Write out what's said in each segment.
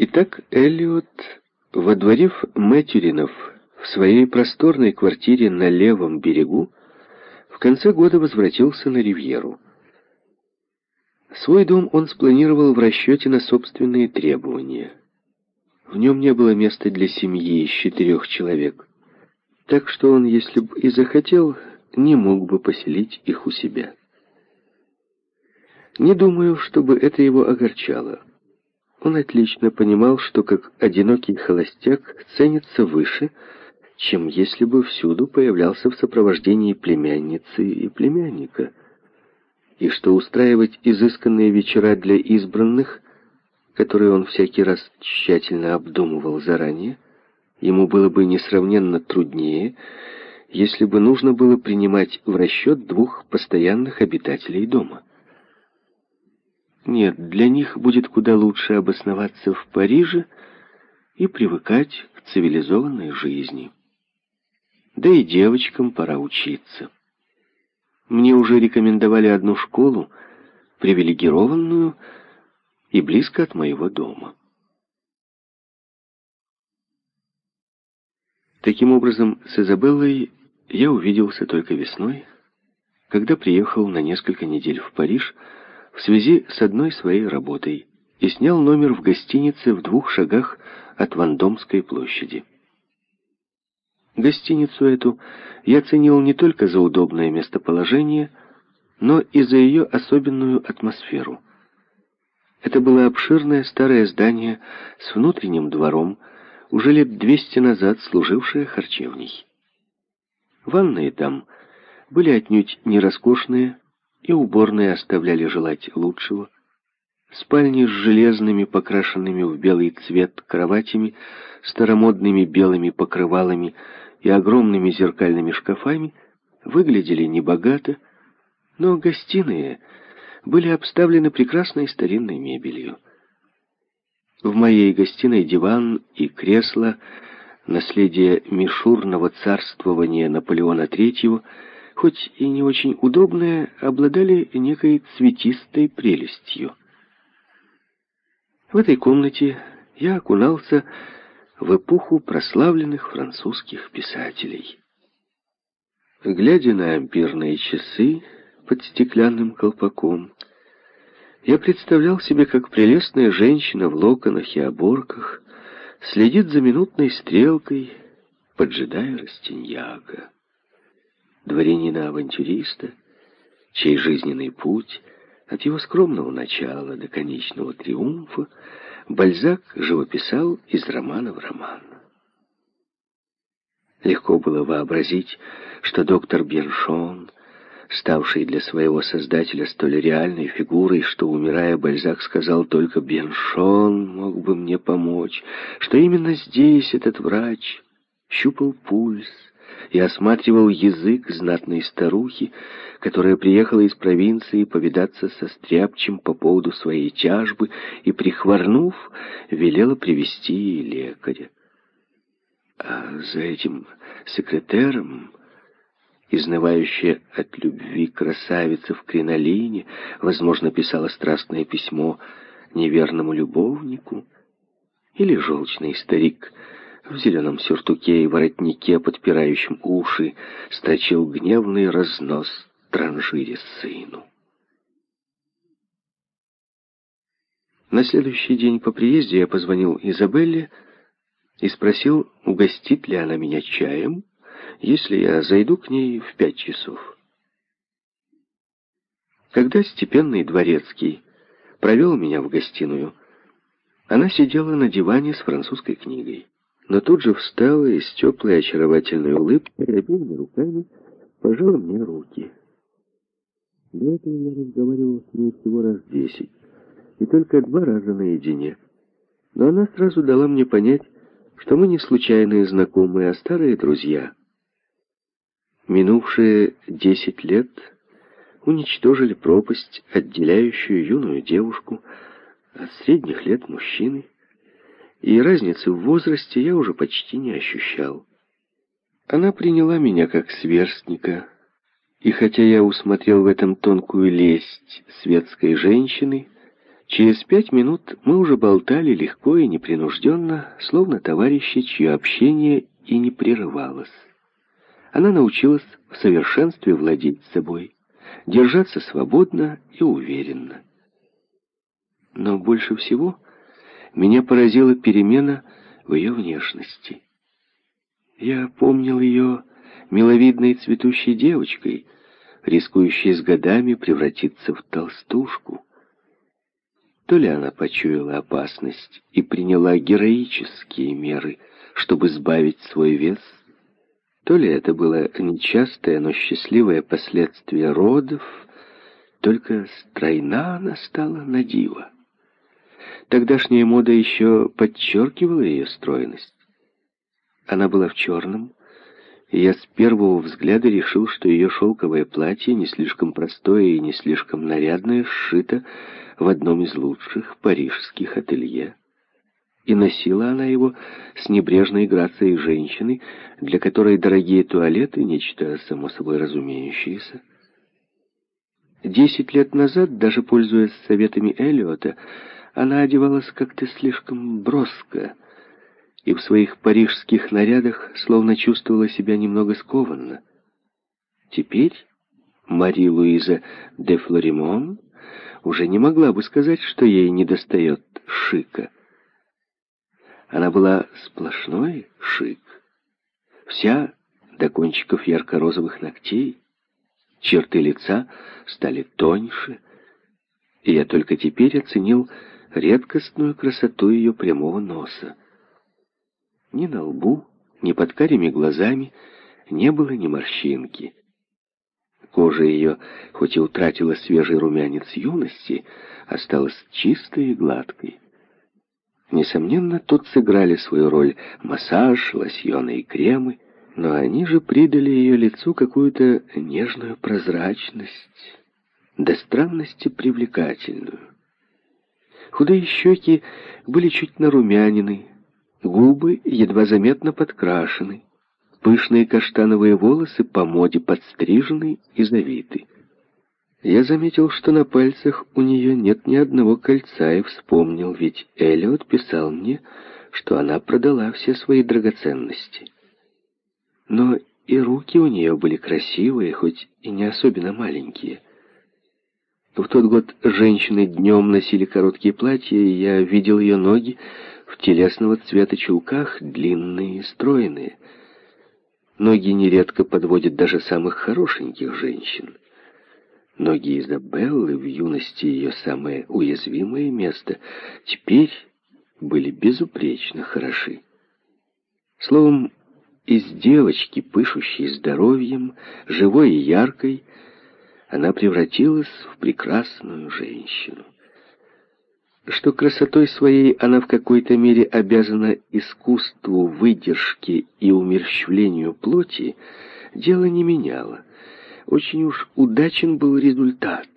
Итак, Эллиот, водворив Мэтюринов в своей просторной квартире на левом берегу, в конце года возвратился на Ривьеру. Свой дом он спланировал в расчете на собственные требования. В нем не было места для семьи из четырех человек, так что он, если бы и захотел, не мог бы поселить их у себя. Не думаю, чтобы это его огорчало. Он отлично понимал, что как одинокий холостяк ценится выше, чем если бы всюду появлялся в сопровождении племянницы и племянника, и что устраивать изысканные вечера для избранных, которые он всякий раз тщательно обдумывал заранее, ему было бы несравненно труднее, если бы нужно было принимать в расчет двух постоянных обитателей дома. Нет, для них будет куда лучше обосноваться в Париже и привыкать к цивилизованной жизни. Да и девочкам пора учиться. Мне уже рекомендовали одну школу, привилегированную и близко от моего дома. Таким образом, с Изабеллой я увиделся только весной, когда приехал на несколько недель в Париж, в связи с одной своей работой и снял номер в гостинице в двух шагах от Вандомской площади. Гостиницу эту я ценил не только за удобное местоположение, но и за ее особенную атмосферу. Это было обширное старое здание с внутренним двором, уже лет двести назад служившее харчевней. Ванные там были отнюдь не роскошные, и уборные оставляли желать лучшего. Спальни с железными, покрашенными в белый цвет кроватями, старомодными белыми покрывалами и огромными зеркальными шкафами выглядели небогато, но гостиные были обставлены прекрасной старинной мебелью. В моей гостиной диван и кресло, наследие мишурного царствования Наполеона III, хоть и не очень удобные, обладали некой цветистой прелестью. В этой комнате я окунался в эпоху прославленных французских писателей. Глядя на ампирные часы под стеклянным колпаком, я представлял себе, как прелестная женщина в локонах и оборках следит за минутной стрелкой, поджидая Растиньяка дворянина-авантюриста, чей жизненный путь от его скромного начала до конечного триумфа Бальзак живописал из романа в роман. Легко было вообразить, что доктор Беншон, ставший для своего создателя столь реальной фигурой, что, умирая, Бальзак сказал только «Беншон мог бы мне помочь», что именно здесь этот врач щупал пульс, и осматривал язык знатной старухи, которая приехала из провинции повидаться со Стряпчем по поводу своей тяжбы и, прихворнув, велела привести лекаря. А за этим секретером, изнывающая от любви красавица в кринолине, возможно, писала страстное письмо неверному любовнику, или желчный старик — в зеленом сюртуке и воротнике, подпирающем уши, строчил гневный разнос транжире сыну. На следующий день по приезде я позвонил Изабелле и спросил, угостит ли она меня чаем, если я зайду к ней в пять часов. Когда степенный дворецкий провел меня в гостиную, она сидела на диване с французской книгой но тут же встала и с теплой очаровательной улыбкой обеими руками пожала мне руки. До этого я разговаривал с ней всего раз десять, и только два раза наедине. Но она сразу дала мне понять, что мы не случайные знакомые, а старые друзья. Минувшие десять лет уничтожили пропасть, отделяющую юную девушку от средних лет мужчины, и разницы в возрасте я уже почти не ощущал. Она приняла меня как сверстника, и хотя я усмотрел в этом тонкую лесть светской женщины, Через пять минут мы уже болтали легко и непринужденно, словно товарищи, чье общение и не прерывалось. Она научилась в совершенстве владеть собой, держаться свободно и уверенно. Но больше всего меня поразила перемена в ее внешности. Я помнил ее миловидной цветущей девочкой, рискующей с годами превратиться в толстушку. То ли она почуяла опасность и приняла героические меры, чтобы сбавить свой вес, то ли это было нечастое, но счастливое последствие родов, только стройна она стала на диво. Тогдашняя мода еще подчеркивала ее стройность. Она была в черном, и я с первого взгляда решил, что ее шелковое платье, не слишком простое и не слишком нарядное, сшито в одном из лучших парижских ателье. И носила она его с небрежной грацией женщины, для которой дорогие туалеты — нечто само собой разумеющееся. Десять лет назад, даже пользуясь советами Эллиота, она одевалась как-то слишком броско — и в своих парижских нарядах словно чувствовала себя немного скованно. Теперь Мари-Луиза де Флоримон уже не могла бы сказать, что ей недостает шика. Она была сплошной шик. Вся до кончиков ярко-розовых ногтей. Черты лица стали тоньше, и я только теперь оценил редкостную красоту ее прямого носа. Ни на лбу, ни под карими глазами не было ни морщинки. Кожа ее, хоть и утратила свежий румянец юности, осталась чистой и гладкой. Несомненно, тут сыграли свою роль массаж, лосьоны и кремы, но они же придали ее лицу какую-то нежную прозрачность, до странности привлекательную. Худые щеки были чуть нарумянины, Губы едва заметно подкрашены, пышные каштановые волосы по моде подстрижены и завиты. Я заметил, что на пальцах у нее нет ни одного кольца, и вспомнил, ведь Эллиот писал мне, что она продала все свои драгоценности. Но и руки у нее были красивые, хоть и не особенно маленькие. В тот год женщины днем носили короткие платья, и я видел ее ноги, в телесного цвета чулках, длинные и стройные. Ноги нередко подводят даже самых хорошеньких женщин. Ноги Изабеллы в юности ее самое уязвимое место теперь были безупречно хороши. Словом, из девочки, пышущей здоровьем, живой и яркой, она превратилась в прекрасную женщину что красотой своей она в какой-то мере обязана искусству выдержки и умерщвлению плоти, дело не меняло. Очень уж удачен был результат.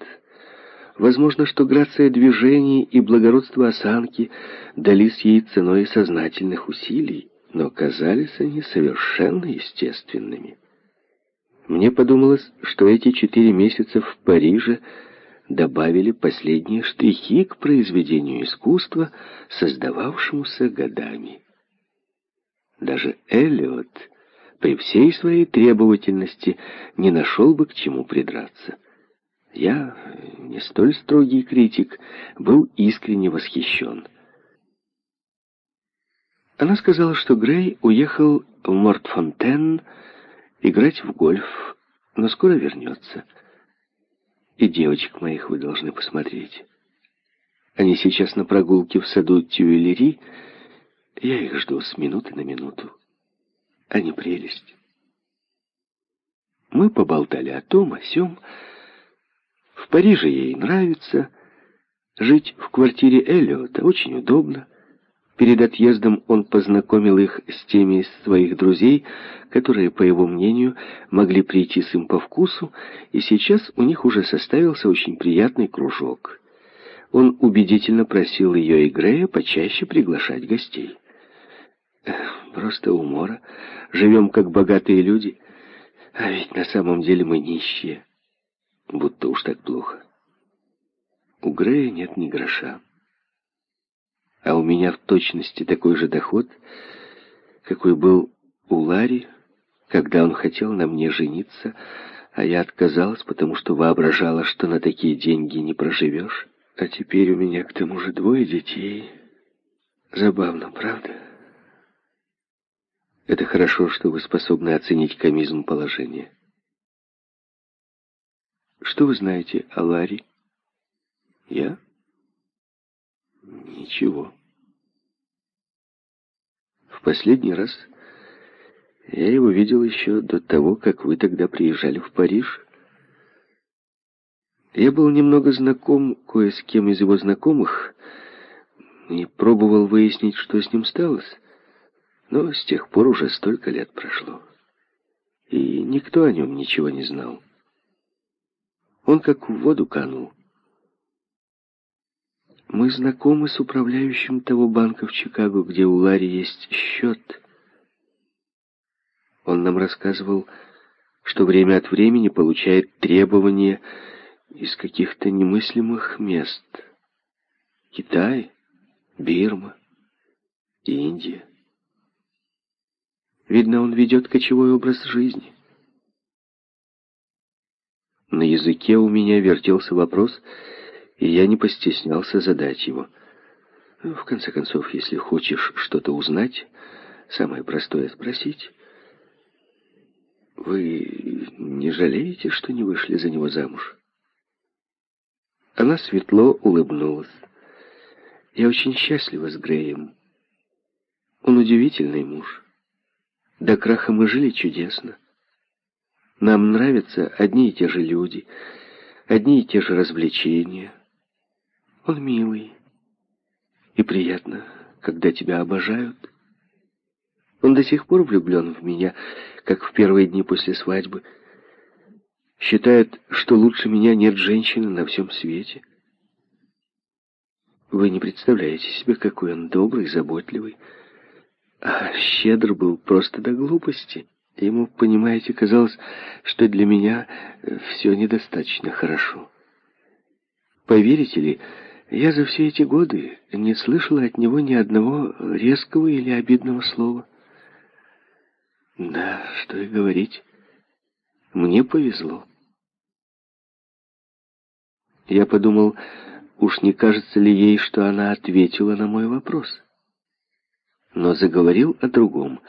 Возможно, что грация движений и благородство осанки дались ей ценой сознательных усилий, но казались они совершенно естественными. Мне подумалось, что эти четыре месяца в Париже – добавили последние штрихи к произведению искусства, создававшемуся годами. Даже Эллиот при всей своей требовательности не нашел бы к чему придраться. Я, не столь строгий критик, был искренне восхищен. Она сказала, что Грей уехал в Мортфонтен играть в гольф, но скоро вернется. И девочек моих вы должны посмотреть. Они сейчас на прогулке в саду Тюэлери. Я их жду с минуты на минуту. Они прелесть. Мы поболтали о том, о сём. В Париже ей нравится. Жить в квартире Эллиота очень удобно. Перед отъездом он познакомил их с теми из своих друзей, которые, по его мнению, могли прийти с им по вкусу, и сейчас у них уже составился очень приятный кружок. Он убедительно просил ее и Грея почаще приглашать гостей. «Просто умора. Живем как богатые люди, а ведь на самом деле мы нищие. Будто уж так плохо». У Грея нет ни гроша. А у меня в точности такой же доход, какой был у Ларри, когда он хотел на мне жениться, а я отказалась, потому что воображала, что на такие деньги не проживешь. А теперь у меня к тому же двое детей. Забавно, правда? Это хорошо, что вы способны оценить комизм положения. Что вы знаете о Ларри? Я? Ничего. В последний раз я его видел еще до того, как вы тогда приезжали в Париж. Я был немного знаком кое с кем из его знакомых и пробовал выяснить, что с ним сталось. Но с тех пор уже столько лет прошло. И никто о нем ничего не знал. Он как в воду канул. Мы знакомы с управляющим того банка в Чикаго, где у Ларри есть счет. Он нам рассказывал, что время от времени получает требования из каких-то немыслимых мест. Китай, Бирма, Индия. Видно, он ведет кочевой образ жизни. На языке у меня вертелся вопрос, и я не постеснялся задать его. В конце концов, если хочешь что-то узнать, самое простое — спросить. Вы не жалеете, что не вышли за него замуж? Она светло улыбнулась. Я очень счастлива с Греем. Он удивительный муж. До краха мы жили чудесно. Нам нравятся одни и те же люди, одни и те же развлечения. Он милый. И приятно, когда тебя обожают. Он до сих пор влюблен в меня, как в первые дни после свадьбы. Считает, что лучше меня нет женщины на всем свете. Вы не представляете себе, какой он добрый, заботливый. А щедр был просто до глупости. Ему, понимаете, казалось, что для меня все недостаточно хорошо. Поверите ли, я за все эти годы не слышала от него ни одного резкого или обидного слова. Да, что и говорить. Мне повезло. Я подумал, уж не кажется ли ей, что она ответила на мой вопрос. Но заговорил о другом.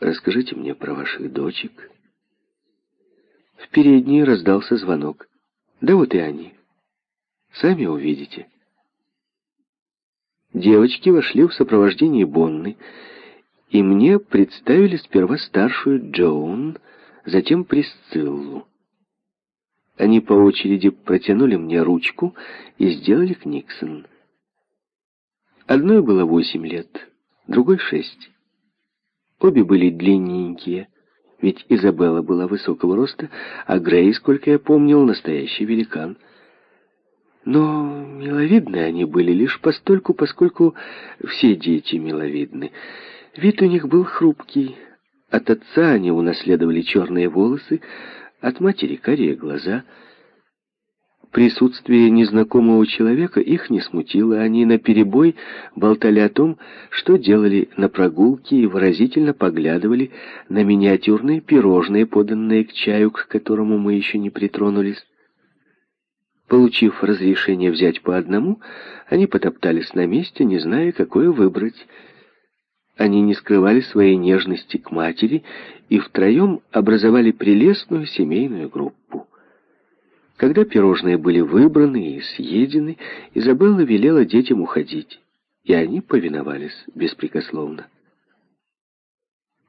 Расскажите мне про ваших дочек. В передней раздался звонок. Да вот и они. Сами увидите. Девочки вошли в сопровождении Бонны, и мне представили сперва старшую Джоун, затем Присциллу. Они по очереди протянули мне ручку и сделали Книксон. Одной было восемь лет, другой шесть. Обе были длинненькие, ведь Изабелла была высокого роста, а Грей, сколько я помнил, настоящий великан. Но миловидны они были лишь постольку, поскольку все дети миловидны. Вид у них был хрупкий. От отца они унаследовали черные волосы, от матери карие глаза. Присутствие незнакомого человека их не смутило. Они наперебой болтали о том, что делали на прогулке и выразительно поглядывали на миниатюрные пирожные, поданные к чаю, к которому мы еще не притронулись. Получив разрешение взять по одному, они потоптались на месте, не зная, какое выбрать — они не скрывали своей нежности к матери и втроем образовали прелестную семейную группу. Когда пирожные были выбраны и съедены, Изабелла велела детям уходить, и они повиновались беспрекословно.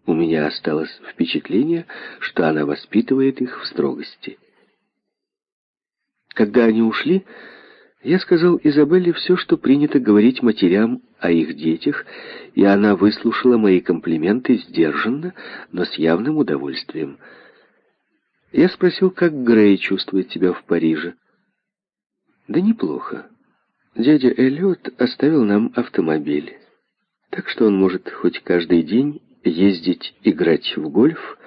У меня осталось впечатление, что она воспитывает их в строгости. Когда они ушли, я сказал Изабелле все, что принято говорить матерям о их детях, и она выслушала мои комплименты сдержанно, но с явным удовольствием. Я спросил, как Грей чувствует себя в Париже. Да неплохо. Дядя Эллиот оставил нам автомобиль, так что он может хоть каждый день ездить играть в гольф,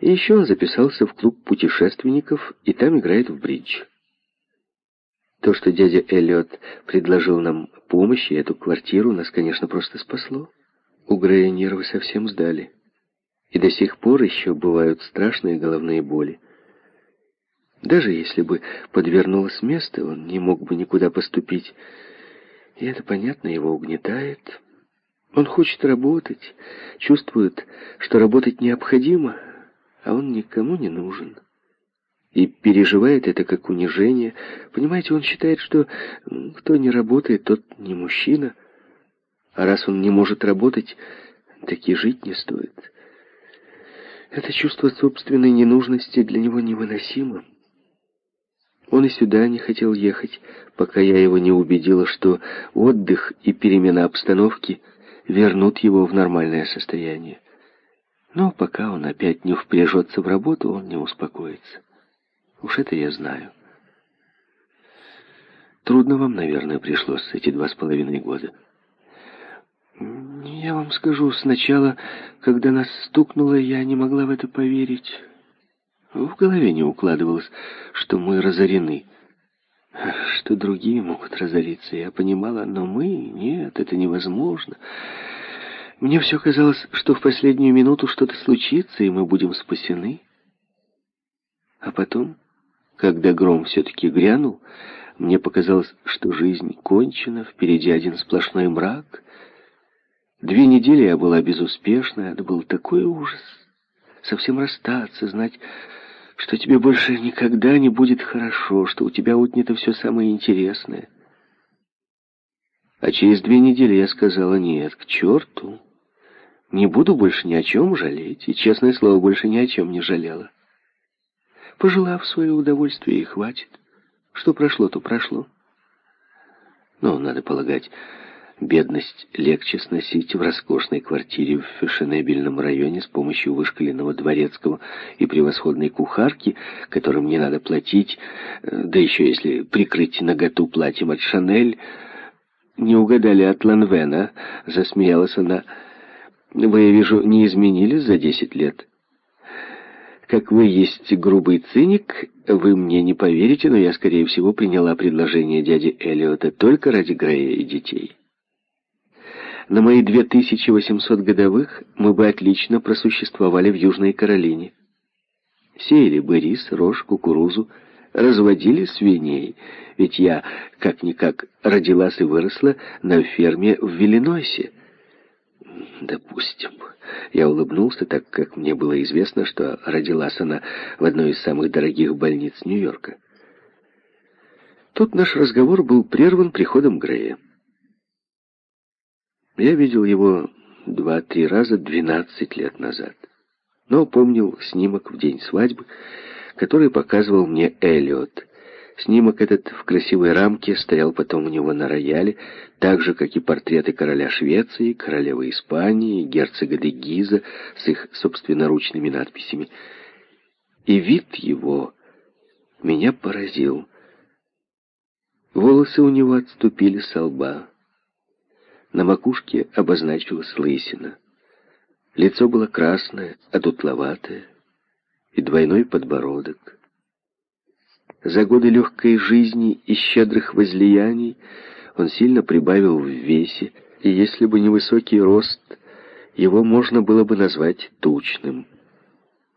и еще он записался в клуб путешественников и там играет в бридж. То, что дядя Эллиот предложил нам помощь и эту квартиру, нас, конечно, просто спасло. У Грея нервы совсем сдали. И до сих пор еще бывают страшные головные боли. Даже если бы подвернулось место, он не мог бы никуда поступить. И это, понятно, его угнетает. Он хочет работать, чувствует, что работать необходимо, а он никому не нужен. И переживает это как унижение. Понимаете, он считает, что кто не работает, тот не мужчина. А раз он не может работать, так и жить не стоит. Это чувство собственной ненужности для него невыносимо. Он и сюда не хотел ехать, пока я его не убедила, что отдых и перемена обстановки вернут его в нормальное состояние. Но пока он опять не впряжется в работу, он не успокоится. Уж это я знаю. Трудно вам, наверное, пришлось эти два с половиной года. Я вам скажу, сначала, когда нас стукнуло, я не могла в это поверить. В голове не укладывалось, что мы разорены. Что другие могут разориться, я понимала, но мы... Нет, это невозможно. Мне все казалось, что в последнюю минуту что-то случится, и мы будем спасены. А потом, когда гром все-таки грянул, мне показалось, что жизнь кончена, впереди один сплошной мрак. Две недели я была безуспешна, это был такой ужас. Совсем расстаться, знать, что тебе больше никогда не будет хорошо, что у тебя отнято все самое интересное. А через две недели я сказала, нет, к черту. Не буду больше ни о чем жалеть, и, честное слово, больше ни о чем не жалела. Пожила в свое удовольствие, и хватит. Что прошло, то прошло. Но, надо полагать, Бедность легче сносить в роскошной квартире в фешенебельном районе с помощью вышкаленного дворецкого и превосходной кухарки, которым не надо платить, э, да еще если прикрыть наготу платьем от Шанель. «Не угадали от Ланвена», — засмеялась она. «Вы, я вижу, не изменились за десять лет». Как вы есть грубый циник, вы мне не поверите, но я, скорее всего, приняла предложение дяди Эллиота только ради Грея и детей. На мои 2800 годовых мы бы отлично просуществовали в Южной Каролине. Сеяли бы рис, рожь, кукурузу, разводили свиней, ведь я, как-никак, родилась и выросла на ферме в Виллинойсе. Допустим. Я улыбнулся, так как мне было известно, что родилась она в одной из самых дорогих больниц Нью-Йорка. Тут наш разговор был прерван приходом Грея. Я видел его два-три раза двенадцать лет назад. Но помнил снимок в день свадьбы, который показывал мне Эллиот. Снимок этот в красивой рамке стоял потом у него на рояле, так же, как и портреты короля Швеции, королевы Испании, герцога де Гиза с их собственноручными надписями. И вид его меня поразил. Волосы у него отступили со лба. На макушке обозначилась лысина. Лицо было красное, одутловатое и двойной подбородок. За годы легкой жизни и щедрых возлияний он сильно прибавил в весе, и если бы не высокий рост, его можно было бы назвать тучным.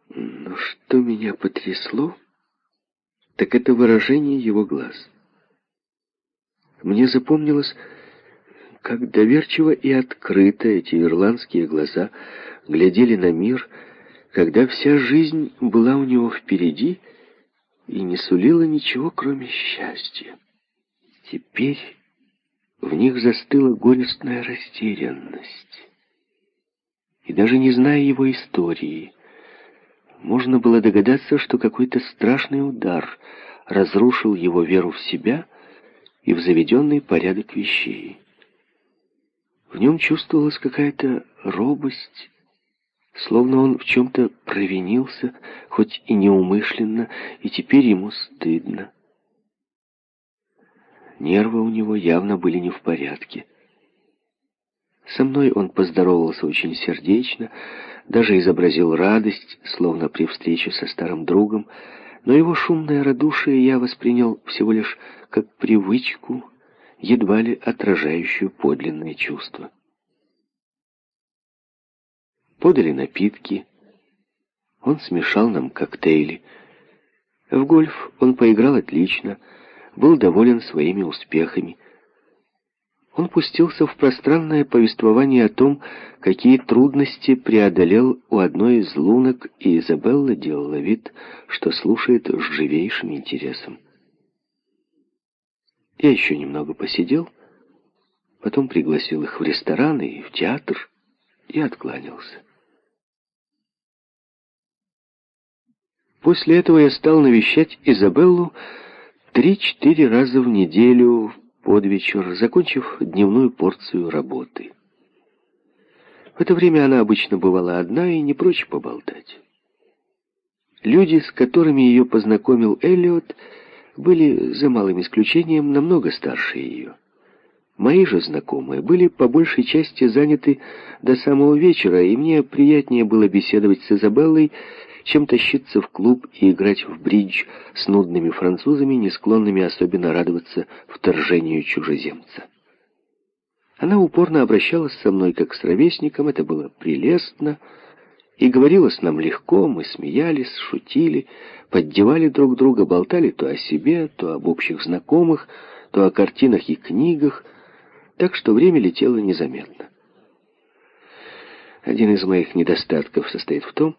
Но что меня потрясло, так это выражение его глаз. Мне запомнилось, как доверчиво и открыто эти ирландские глаза глядели на мир, когда вся жизнь была у него впереди и не сулила ничего, кроме счастья. Теперь в них застыла горестная растерянность. И даже не зная его истории, можно было догадаться, что какой-то страшный удар разрушил его веру в себя и в заведенный порядок вещей. В нем чувствовалась какая-то робость, словно он в чем-то провинился, хоть и неумышленно, и теперь ему стыдно. Нервы у него явно были не в порядке. Со мной он поздоровался очень сердечно, даже изобразил радость, словно при встрече со старым другом, но его шумное радушие я воспринял всего лишь как привычку, едва ли отражающую подлинные чувства. Подали напитки, он смешал нам коктейли. В гольф он поиграл отлично, был доволен своими успехами. Он пустился в пространное повествование о том, какие трудности преодолел у одной из лунок, и Изабелла делала вид, что слушает с живейшим интересом. Я еще немного посидел, потом пригласил их в ресторан и в театр и откланялся. После этого я стал навещать Изабеллу три-четыре раза в неделю под вечер, закончив дневную порцию работы. В это время она обычно бывала одна и не прочь поболтать. Люди, с которыми ее познакомил Эллиот, были, за малым исключением, намного старше ее. Мои же знакомые были по большей части заняты до самого вечера, и мне приятнее было беседовать с Изабеллой, чем тащиться в клуб и играть в бридж с нудными французами, не склонными особенно радоваться вторжению чужеземца. Она упорно обращалась со мной как с ровесником, это было прелестно, и говорила с нам легко, мы смеялись, шутили, поддевали друг друга, болтали то о себе, то об общих знакомых, то о картинах и книгах, так что время летело незаметно. Один из моих недостатков состоит в том,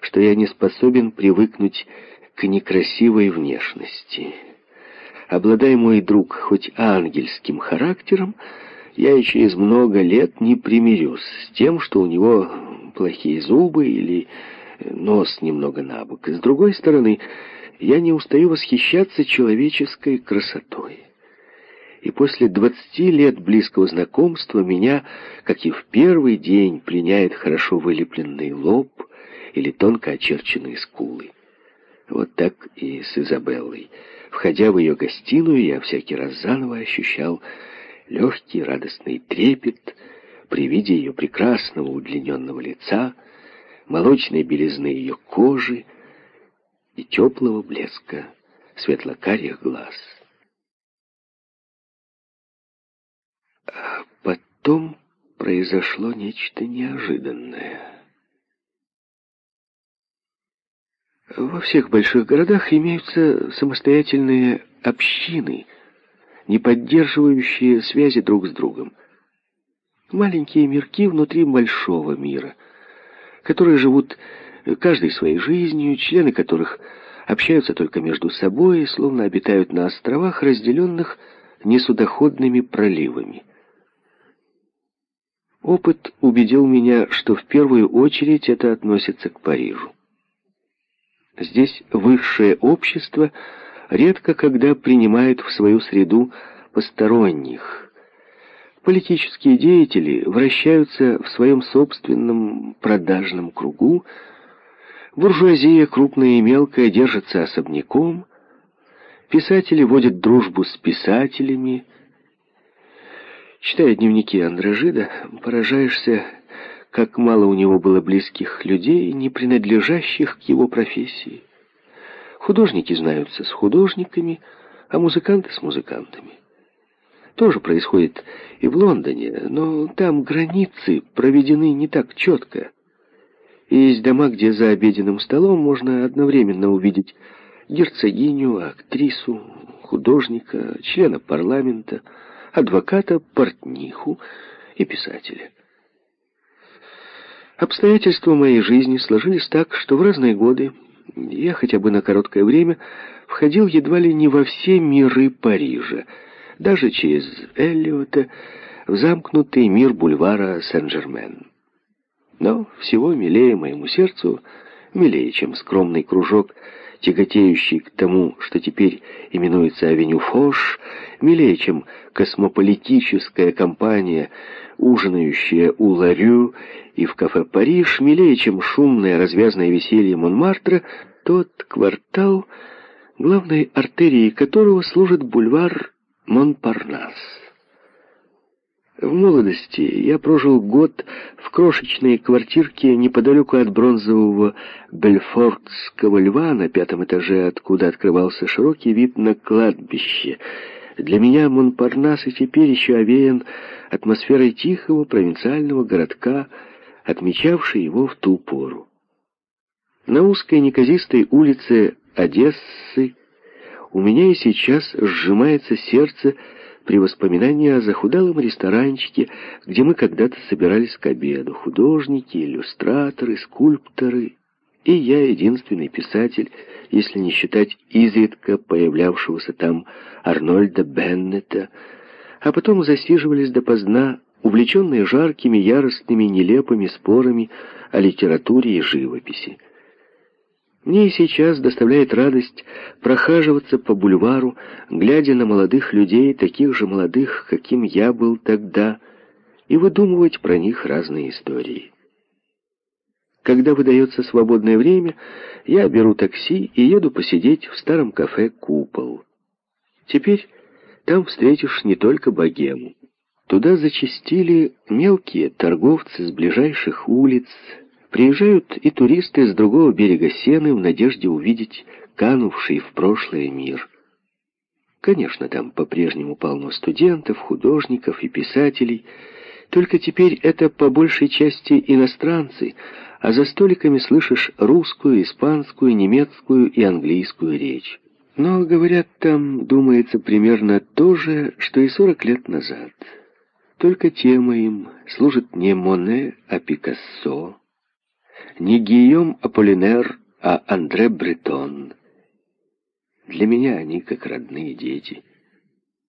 что я не способен привыкнуть к некрасивой внешности. Обладая мой друг хоть ангельским характером, я и через много лет не примирюсь с тем, что у него плохие зубы или нос немного набок. С другой стороны, я не устаю восхищаться человеческой красотой. И после двадцати лет близкого знакомства меня, как и в первый день, пленяет хорошо вылепленный лоб, или тонко очерченные скулы. Вот так и с Изабеллой. Входя в ее гостиную, я всякий раз заново ощущал легкий радостный трепет при виде ее прекрасного удлиненного лица, молочной белизны ее кожи и теплого блеска светлокарих глаз. Потом произошло нечто неожиданное. Во всех больших городах имеются самостоятельные общины, не поддерживающие связи друг с другом. Маленькие мирки внутри большого мира, которые живут каждой своей жизнью, члены которых общаются только между собой, словно обитают на островах, разделенных несудоходными проливами. Опыт убедил меня, что в первую очередь это относится к Парижу. Здесь высшее общество редко когда принимает в свою среду посторонних. Политические деятели вращаются в своем собственном продажном кругу, буржуазия, крупная и мелкая, держится особняком, писатели водят дружбу с писателями. Читая дневники Андре поражаешься как мало у него было близких людей, не принадлежащих к его профессии. Художники знаются с художниками, а музыканты с музыкантами. Тоже происходит и в Лондоне, но там границы проведены не так четко. Есть дома, где за обеденным столом можно одновременно увидеть герцогиню, актрису, художника, члена парламента, адвоката, портниху и писателя. Обстоятельства моей жизни сложились так, что в разные годы я хотя бы на короткое время входил едва ли не во все миры Парижа, даже через Эллиота в замкнутый мир бульвара Сен-Жермен. Но всего милее моему сердцу, милее, чем скромный кружок, тяготеющий к тому, что теперь именуется Авеню Фош, милее, чем космополитическая компания, ужинающая у Ларю и в кафе «Париж», милее, чем шумное развязное веселье Монмартра, тот квартал, главной артерией которого служит бульвар Монпарнас. В молодости я прожил год в крошечной квартирке неподалеку от бронзового Бельфордского льва на пятом этаже, откуда открывался широкий вид на кладбище. Для меня Монпарнас и теперь еще овеян атмосферой тихого провинциального городка, отмечавшей его в ту пору. На узкой неказистой улице Одессы у меня и сейчас сжимается сердце при воспоминании о захудалом ресторанчике, где мы когда-то собирались к обеду. Художники, иллюстраторы, скульпторы. И я единственный писатель, если не считать изредка появлявшегося там Арнольда Беннета, а потом засиживались допоздна, увлеченные жаркими, яростными, нелепыми спорами о литературе и живописи. Мне и сейчас доставляет радость прохаживаться по бульвару, глядя на молодых людей, таких же молодых, каким я был тогда, и выдумывать про них разные истории. Когда выдается свободное время, я беру такси и еду посидеть в старом кафе «Купол». Теперь там встретишь не только богему. Туда зачастили мелкие торговцы с ближайших улиц, Приезжают и туристы с другого берега Сены в надежде увидеть канувший в прошлое мир. Конечно, там по-прежнему полно студентов, художников и писателей, только теперь это по большей части иностранцы, а за столиками слышишь русскую, испанскую, немецкую и английскую речь. Но, говорят, там думается примерно то же, что и сорок лет назад. Только тема им служит не Моне, а Пикассо, не Гийом Аполлинер, а Андре Бретон. Для меня они как родные дети —